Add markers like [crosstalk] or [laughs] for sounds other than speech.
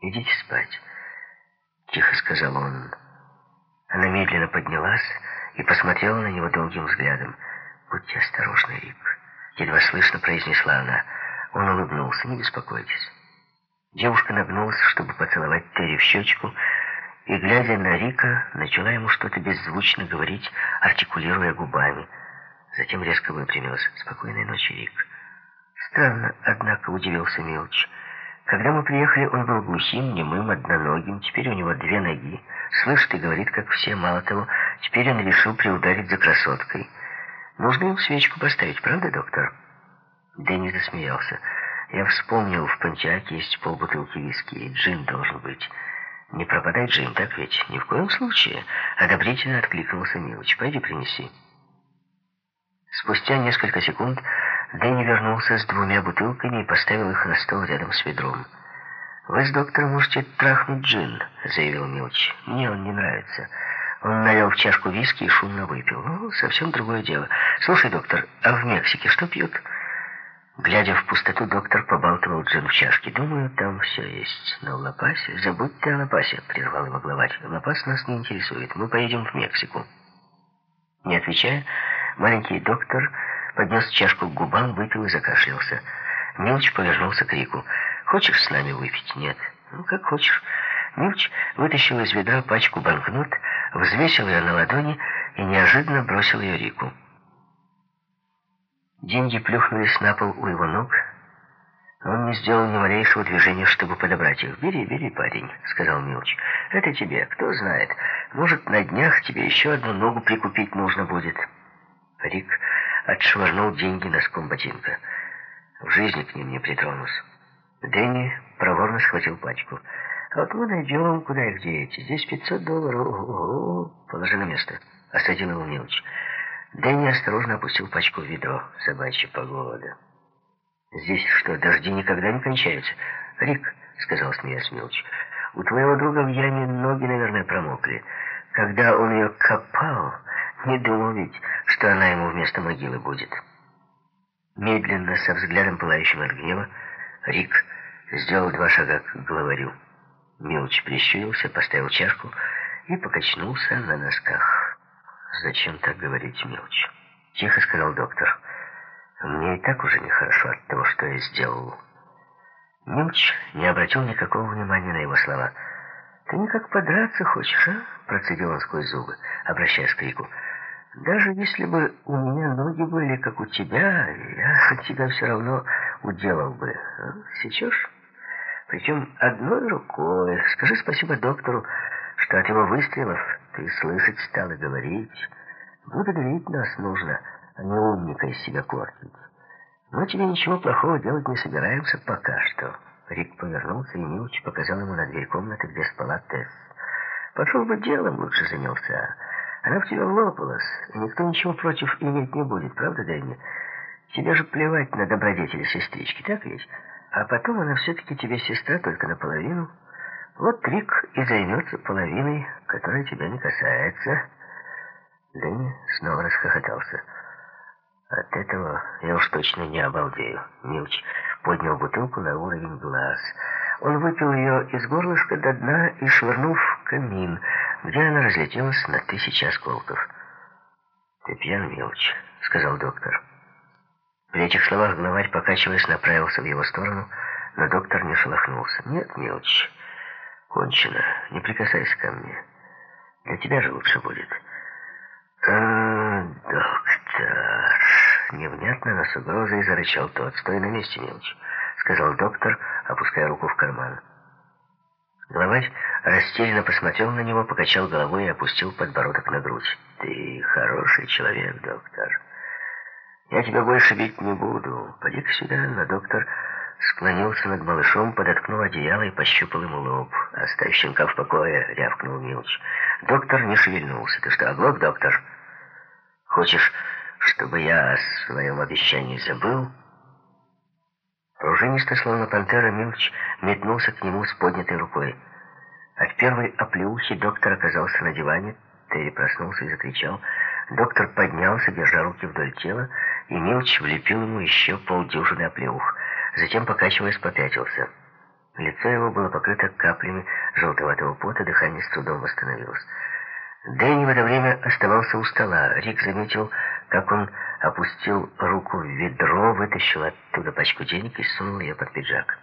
«Идите спать», — тихо сказал он. Она медленно поднялась и посмотрела на него долгим взглядом. «Будьте осторожны, Рик», — едва слышно произнесла она. Он улыбнулся. «Не беспокойтесь». Девушка нагнулась, чтобы поцеловать Терри в щечку, и, глядя на Рика, начала ему что-то беззвучно говорить, артикулируя губами. Затем резко выпрямилась. «Спокойной ночи, Рик». Странно, однако, удивился Милч. Когда мы приехали, он был глухим, немым, одноногим. Теперь у него две ноги. Слышит и говорит, как все. Мало того, теперь он решил приударить за красоткой. Нужно им свечку поставить, правда, доктор? Дэнни засмеялся. Я вспомнил, в Пантиаке есть полбутылки виски, и джин должен быть. Не пропадай джин, так ведь? Ни в коем случае. Одобрительно откликнулся Милыч. Пойди принеси. Спустя несколько секунд Дэнни вернулся с двумя бутылками и поставил их на стол рядом с ведром. «Вы с доктором можете трахнуть джин», — заявил Милч. «Мне он не нравится». Он налил в чашку виски и шумно выпил. «Ну, совсем другое дело. Слушай, доктор, а в Мексике что пьют?» Глядя в пустоту, доктор побалтывал джин в чашке. «Думаю, там все есть. Но в Лапасе...» «Забудьте о Лапасе», — прервал его главарь. «Лапас нас не интересует. Мы поедем в Мексику». Не отвечая, маленький доктор поднес чашку к губам, выпил и закашлялся. Милч повернулся к Рику. «Хочешь с нами выпить?» «Нет». «Ну, как хочешь». Милч вытащил из ведра пачку банкнот, взвесил ее на ладони и неожиданно бросил ее Рику. Деньги плюхнулись на пол у его ног. Он не сделал ни малейшего движения, чтобы подобрать их. «Бери, бери, парень», — сказал Милч. «Это тебе, кто знает. Может, на днях тебе еще одну ногу прикупить нужно будет». Рик отшвырнул деньги носком ботинка. В жизни к ним не притронулся. Дэнни проворно схватил пачку. «А вот мы найдем, куда их деть. Здесь 500 долларов. Ого, положи на место». Осадил его Милч. Дэнни осторожно опустил пачку в ведро. Собачья погода. «Здесь что, дожди никогда не кончаются?» «Рик», — сказал смеясь Милч, — «у твоего друга в яме ноги, наверное, промокли. Когда он ее копал, не думал ведь, что она ему вместо могилы будет. Медленно, со взглядом пылающим от гнева, Рик сделал два шага к главарю. Мелочь прищурился, поставил чашку и покачнулся на носках. «Зачем так говорить, Мелочь?» — тихо сказал доктор. «Мне и так уже нехорошо от того, что я сделал». Милч не обратил никакого внимания на его слова. «Ты никак подраться хочешь, а?» — процедил он сквозь зубы, обращаясь к Рику. Даже если бы у меня ноги были, как у тебя, я [laughs] тебя все равно уделал бы. А? Сечешь? Причем одной рукой. Скажи спасибо доктору, что от его выстрелов ты слышать стал и говорить. Благодарить нас нужно, а не умника из себя корчить. Мы тебе ничего плохого делать не собираемся пока что. Рик повернулся и Милч показал ему на дверь комнаты, где спала Тесс. Пошел бы делом, лучше занялся. Она в тебя влопалась, и никто ничего против иметь не будет, правда, Дэнни? Тебе же плевать на добродетели сестрички, так ведь? А потом она все-таки тебе сестра только наполовину. Вот Рик и займется половиной, которая тебя не касается. Дэнни снова расхохотался. От этого я уж точно не обалдею. Милч поднял бутылку на уровень глаз. Он выпил ее из горлышка до дна и швырнул в камин, где она разлетелась на тысячи осколков. «Ты пьян, мелочь», — сказал доктор. При этих словах главарь, покачиваясь, направился в его сторону, но доктор не шелохнулся. «Нет, мелочь, кончено, не прикасайся ко мне. Для тебя же лучше будет». «А, доктор...» Невнятно, но с угрозой зарычал тот. «Стой на месте, мелочь», — сказал доктор, опуская руку в карман. Главарь растерянно посмотрел на него, покачал головой и опустил подбородок на грудь. «Ты хороший человек, доктор. Я тебя больше бить не буду. Поди-ка сюда». Но доктор склонился над малышом, подоткнул одеяло и пощупал ему лоб. «Оставь щенка в покое», — рявкнул Милч. Доктор не шевельнулся. «Ты что, оглох, доктор? Хочешь, чтобы я о своем обещании забыл?» Пружинисто, словно пантера, Милч метнулся к нему с поднятой рукой. От первой оплеухи доктор оказался на диване, Терри проснулся и закричал. Доктор поднялся, держа руки вдоль тела, и Милч влепил ему еще полдюжины оплеух. Затем, покачиваясь, попятился. Лицо его было покрыто каплями желтоватого пота, дыхание с трудом восстановилось. Дэнни в это время оставался у стола. Рик заметил, как он опустил руку в ведро, вытащил оттуда пачку денег и сунул ее под пиджак.